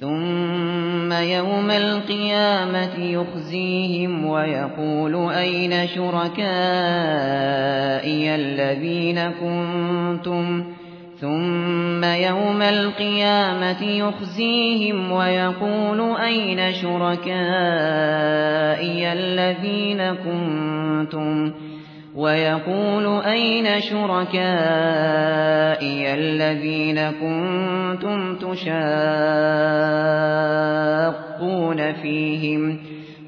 ثم يوم القيامة يخزيهم ويقول أين شركائي الذين كنتم ثم يوم القيامة يخزيهم ويقول أين شركائي الذين كنتم ويقول أين شركائي الذين كنتم تشاقون فيهم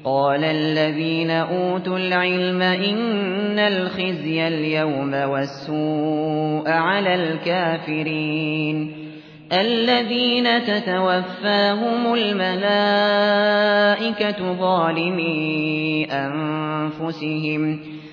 قال الذين أوتوا العلم إن الخزي اليوم والسوء على الكافرين الذين تتوفاهم الملائكة ظالمي أنفسهم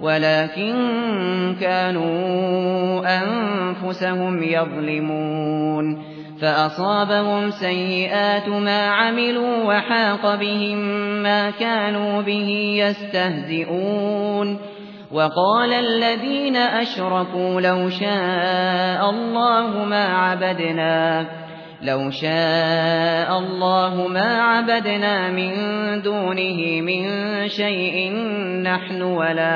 ولكن كانوا أنفسهم يظلمون فأصابهم سيئات ما عملوا وحاق بهم ما كانوا به يستهزئون وقال الذين أشركوا لو شاء الله ما عبدناه لو شاء الله ما عبدنا من دونه من شيء نحن ولا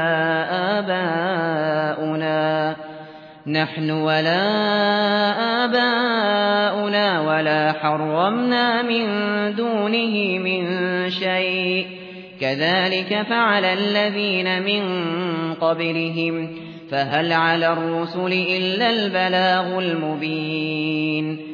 آباؤنا. نحن ولا آباؤنا ولا حرمنا من دونه من شيء. كذلك فعل الذين من قبلهم. فهل على الرسل إلا البلاغ المبين.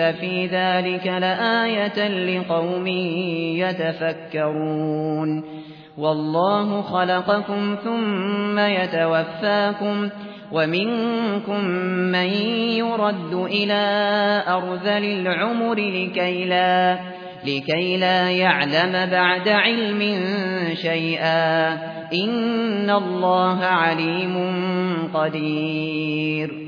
في ذلك لآية لقوم يتفكرون والله خلقكم ثم يتوفاكم ومنكم من يرد إلى أرذل العمر لكي لا, لكي لا يعلم بعد علم شيئا إن الله عليم قدير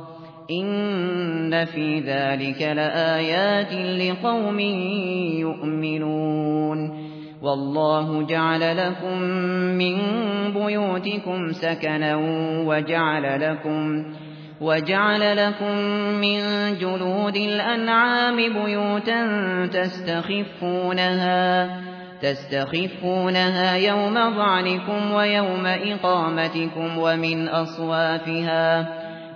إن في ذلك لآيات لقوم يؤمنون والله جعل لكم من بيوتكم سكنا وجعل لكم وجعل لكم من جلود الأنعام بيوتا تستخفونها تستخفونها يوم ظعنكم ويوم إقامتكم ومن أصوافها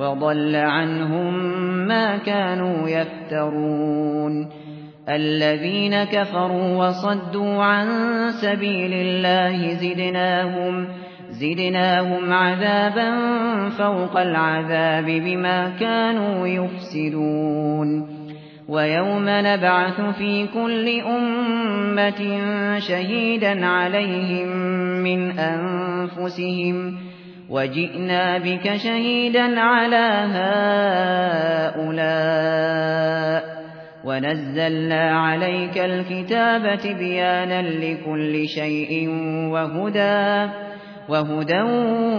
وضل عنهم ما كانوا يفترون. الذين كفروا وصدوا عن سبيل الله زدناهم زدناهم عذابا فوق العذاب بما كانوا يفسدون. ويوم نبعث في كل أمة شهيدا عليهم من أنفسهم. وجئنا بك شهيدا على هؤلاء. ونزلنا عليك الكتاب تبيانا لكل شيء وهدى وهدى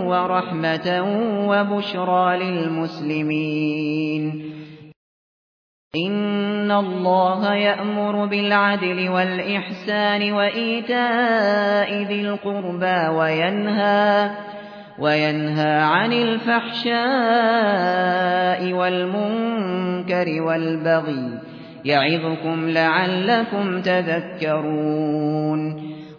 ورحمة وبشرى للمسلمين. إن الله يأمر بالعدل والإحسان وإيتاء ذي القربى وينهى وينهى عن الفحشاء والمنكر والبغي يعظكم لعلكم تذكرون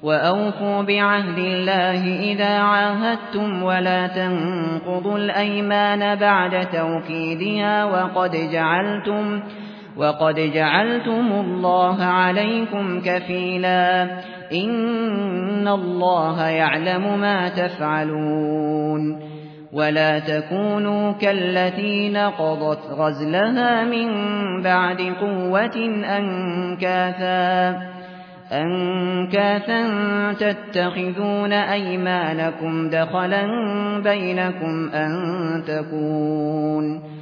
وأوفوا بعهد الله إذا عاهدتم ولا تنقضوا الأيمان بعد توكيدها وقد جعلتم جعلتم الله عليكم كفيلا. إن الله يعلم ما تفعلون. ولا تكونوا كالتي نقضت غزلها من بعد قوة أنكاثا. أنكاثا تتخذون أيمانكم دخلا بينكم أن تكون.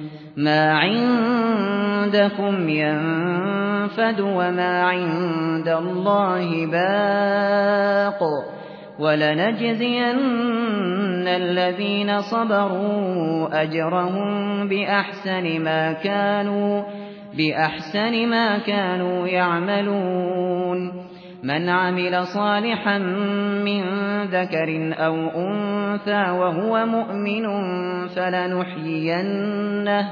ما عندكم ينفد وما عند الله باق ولنجزين الذين صبروا أجرهم بأحسن ما كانوا بأحسن ما كانوا يعملون من عمل صالحا من ذكر أو أنثى وهو مؤمن فلنحيينه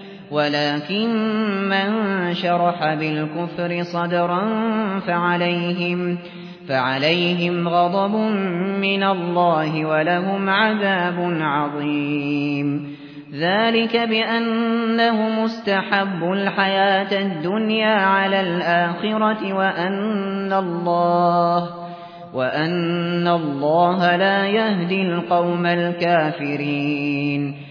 ولكن من شرح بالكفر صدرا فعليهم فعليهم غضب من الله ولهم عذاب عظيم. ذلك بأنه مستحب الحياة الدنيا على الآخرة وأن الله وأن الله لا يهدي القوم الكافرين.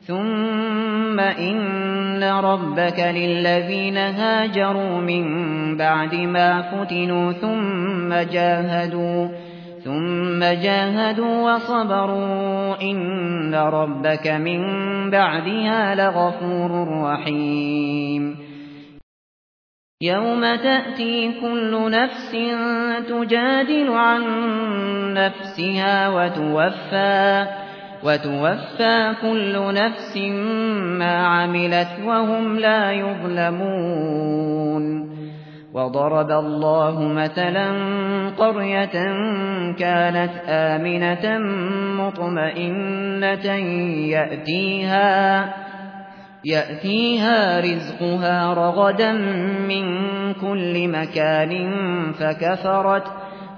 ثم إن ربك للذين هاجروا من بعد ما فتنوا ثم جاهدوا ثم جاهدوا وصبروا إن ربك من بعدها لغفور رحيم يوم تأتي كل نفس تجادل عن نفسها وتوفى وتوفى كل نفس ما عملت وهم لا يظلمون. وضرب الله مثلا قرية كانت آمنة مطمئنة يأتيها يأتيها رزقها رغدا من كل مكان فكفرت